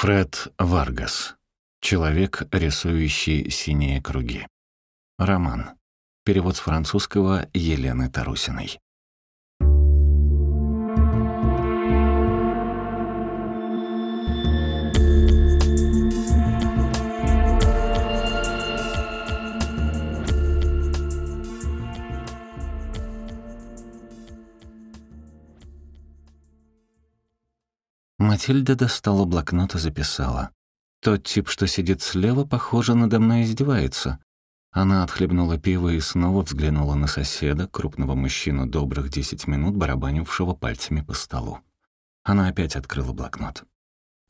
Фред Варгас. Человек, рисующий синие круги. Роман. Перевод с французского Елены Тарусиной. Матильда достала блокнот и записала. «Тот тип, что сидит слева, похоже, надо мной издевается». Она отхлебнула пиво и снова взглянула на соседа, крупного мужчину добрых десять минут, барабанившего пальцами по столу. Она опять открыла блокнот.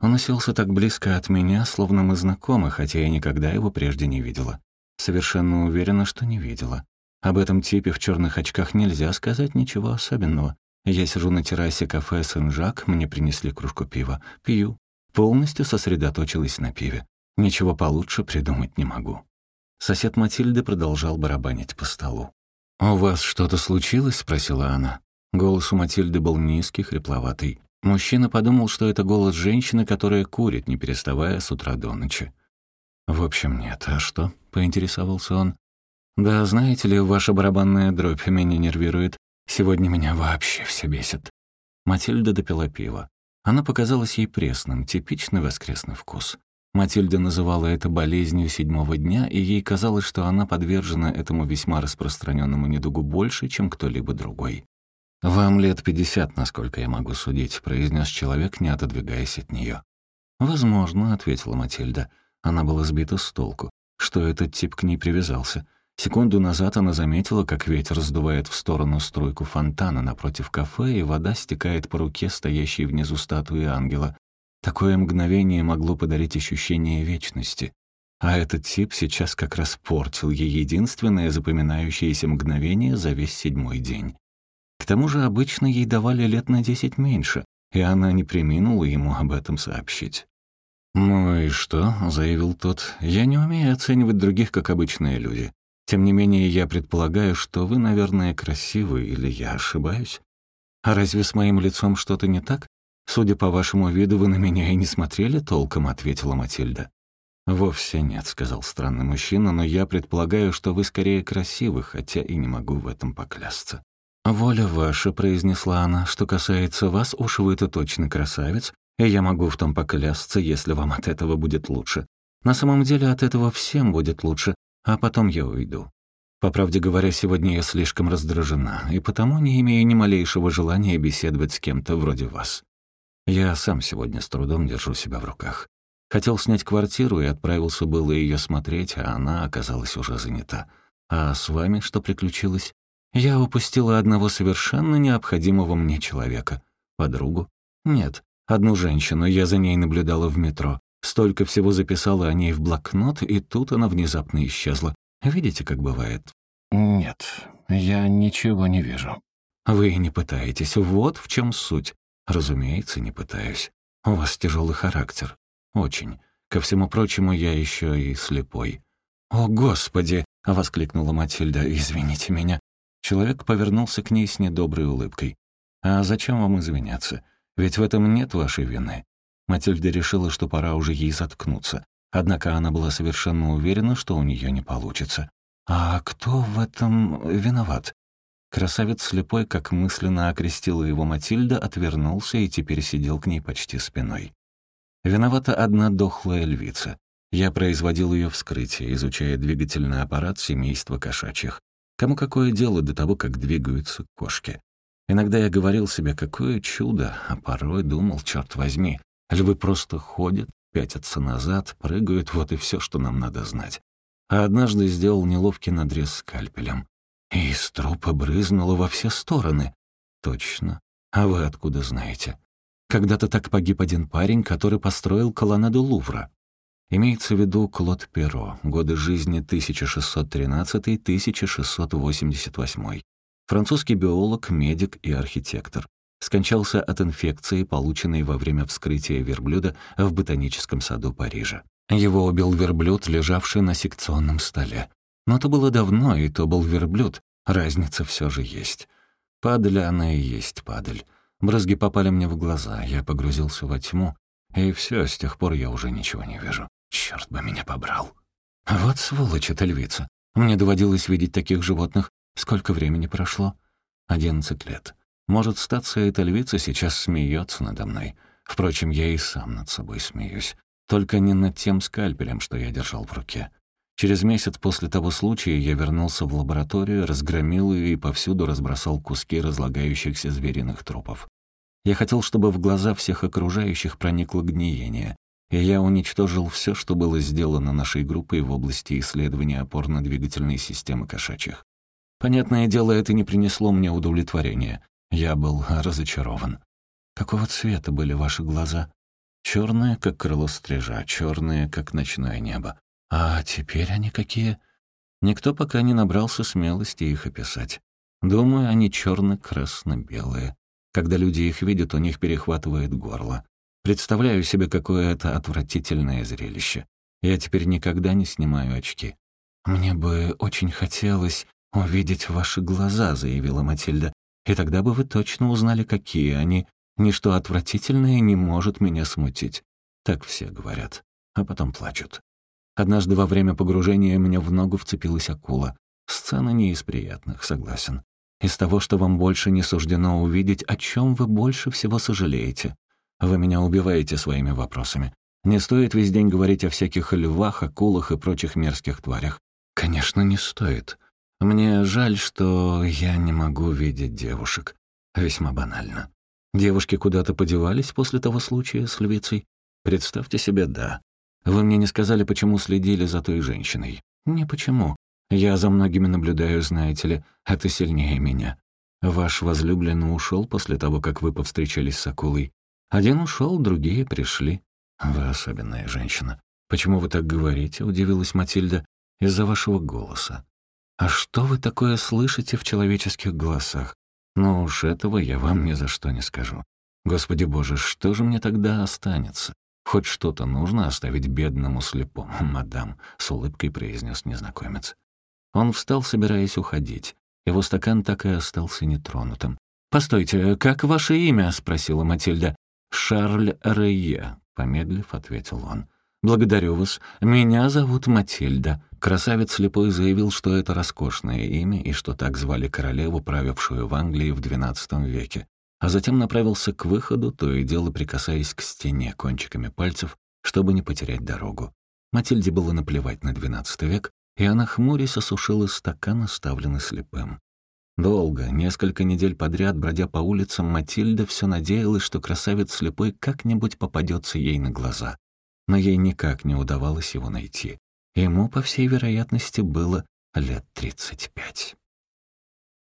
Он уселся так близко от меня, словно мы знакомы, хотя я никогда его прежде не видела. Совершенно уверена, что не видела. Об этом типе в черных очках нельзя сказать ничего особенного. Я сижу на террасе кафе «Сен-Жак», мне принесли кружку пива. Пью. Полностью сосредоточилась на пиве. Ничего получше придумать не могу. Сосед Матильды продолжал барабанить по столу. «У вас что-то случилось?» — спросила она. Голос у Матильды был низкий, хрипловатый. Мужчина подумал, что это голос женщины, которая курит, не переставая с утра до ночи. «В общем, нет. А что?» — поинтересовался он. «Да, знаете ли, ваша барабанная дробь меня нервирует. Сегодня меня вообще все бесит». Матильда допила пиво. Оно показалось ей пресным, типичный воскресный вкус. Матильда называла это болезнью седьмого дня, и ей казалось, что она подвержена этому весьма распространенному недугу больше, чем кто-либо другой. «Вам лет пятьдесят, насколько я могу судить», — произнес человек, не отодвигаясь от нее. «Возможно», — ответила Матильда. Она была сбита с толку. Что этот тип к ней привязался? Секунду назад она заметила, как ветер сдувает в сторону струйку фонтана напротив кафе, и вода стекает по руке, стоящей внизу статуи ангела. Такое мгновение могло подарить ощущение вечности. А этот тип сейчас как раз портил ей единственное запоминающееся мгновение за весь седьмой день. К тому же обычно ей давали лет на десять меньше, и она не приминула ему об этом сообщить. «Ну и что?» — заявил тот. «Я не умею оценивать других, как обычные люди. Тем не менее, я предполагаю, что вы, наверное, красивы, или я ошибаюсь? А разве с моим лицом что-то не так? Судя по вашему виду, вы на меня и не смотрели толком, ответила Матильда. Вовсе нет, сказал странный мужчина, но я предполагаю, что вы скорее красивы, хотя и не могу в этом поклясться. «Воля ваша», — произнесла она, — «что касается вас, уж вы-то точно красавец, и я могу в том поклясться, если вам от этого будет лучше. На самом деле от этого всем будет лучше, а потом я уйду. По правде говоря, сегодня я слишком раздражена, и потому не имею ни малейшего желания беседовать с кем-то вроде вас. Я сам сегодня с трудом держу себя в руках. Хотел снять квартиру и отправился было ее смотреть, а она оказалась уже занята. А с вами что приключилось? Я упустила одного совершенно необходимого мне человека. Подругу? Нет, одну женщину, я за ней наблюдала в метро. Столько всего записала о ней в блокнот, и тут она внезапно исчезла. Видите, как бывает? Нет, я ничего не вижу. Вы не пытаетесь, вот в чем суть. Разумеется, не пытаюсь. У вас тяжелый характер. Очень. Ко всему прочему, я еще и слепой. «О, Господи!» — воскликнула Матильда. «Извините меня». Человек повернулся к ней с недоброй улыбкой. «А зачем вам извиняться? Ведь в этом нет вашей вины. Матильда решила, что пора уже ей заткнуться. Однако она была совершенно уверена, что у нее не получится. «А кто в этом виноват?» Красавец слепой, как мысленно окрестила его Матильда, отвернулся и теперь сидел к ней почти спиной. Виновата одна дохлая львица. Я производил ее вскрытие, изучая двигательный аппарат семейства кошачьих. Кому какое дело до того, как двигаются кошки? Иногда я говорил себе, какое чудо, а порой думал, черт возьми, Львы просто ходят, пятятся назад, прыгают, вот и все, что нам надо знать. А однажды сделал неловкий надрез скальпелем. И из трупа брызнуло во все стороны. Точно. А вы откуда знаете? Когда-то так погиб один парень, который построил колоннаду Лувра. Имеется в виду Клод Перо, годы жизни 1613-1688. Французский биолог, медик и архитектор скончался от инфекции, полученной во время вскрытия верблюда в ботаническом саду Парижа. Его убил верблюд, лежавший на секционном столе. Но то было давно, и то был верблюд. Разница все же есть. Падаль она и есть падаль. Брызги попали мне в глаза, я погрузился во тьму. И все, с тех пор я уже ничего не вижу. Черт бы меня побрал. Вот сволочь эта львица. Мне доводилось видеть таких животных. Сколько времени прошло? Одиннадцать лет. Может, статься эта львица сейчас смеется надо мной. Впрочем, я и сам над собой смеюсь. Только не над тем скальпелем, что я держал в руке. Через месяц после того случая я вернулся в лабораторию, разгромил ее и повсюду разбросал куски разлагающихся звериных трупов. Я хотел, чтобы в глаза всех окружающих проникло гниение, и я уничтожил все, что было сделано нашей группой в области исследования опорно-двигательной системы кошачьих. Понятное дело, это не принесло мне удовлетворения. Я был разочарован. Какого цвета были ваши глаза? Черные, как крыло стрижа, черные, как ночное небо. А теперь они какие? Никто пока не набрался смелости их описать. Думаю, они черно-красно-белые. Когда люди их видят, у них перехватывает горло. Представляю себе, какое это отвратительное зрелище. Я теперь никогда не снимаю очки. «Мне бы очень хотелось увидеть ваши глаза», — заявила Матильда. «И тогда бы вы точно узнали, какие они. Ничто отвратительное не может меня смутить. Так все говорят, а потом плачут. Однажды во время погружения мне в ногу вцепилась акула. Сцена не из приятных, согласен. Из того, что вам больше не суждено увидеть, о чем вы больше всего сожалеете. Вы меня убиваете своими вопросами. Не стоит весь день говорить о всяких львах, акулах и прочих мерзких тварях. Конечно, не стоит. Мне жаль, что я не могу видеть девушек. Весьма банально. Девушки куда-то подевались после того случая с львицей? Представьте себе, да. Вы мне не сказали, почему следили за той женщиной. Не почему. Я за многими наблюдаю, знаете ли. Это сильнее меня. Ваш возлюбленный ушел после того, как вы повстречались с акулой. Один ушел, другие пришли. Вы особенная женщина. Почему вы так говорите? Удивилась Матильда. Из-за вашего голоса. А что вы такое слышите в человеческих голосах? Но уж этого я вам ни за что не скажу. Господи боже, что же мне тогда останется? Хоть что-то нужно оставить бедному слепому, мадам, с улыбкой произнес незнакомец. Он встал, собираясь уходить. Его стакан так и остался нетронутым. «Постойте, как ваше имя?» — спросила Матильда. «Шарль Рейе», — помедлив, ответил он. «Благодарю вас. Меня зовут Матильда». Красавец слепой заявил, что это роскошное имя и что так звали королеву, правившую в Англии в XII веке, а затем направился к выходу, то и дело прикасаясь к стене кончиками пальцев, чтобы не потерять дорогу. Матильде было наплевать на XII век, и она хмурясь осушила стакан, оставленный слепым. Долго, несколько недель подряд, бродя по улицам, Матильда все надеялась, что красавец слепой как-нибудь попадется ей на глаза. Но ей никак не удавалось его найти. Ему, по всей вероятности, было лет тридцать пять.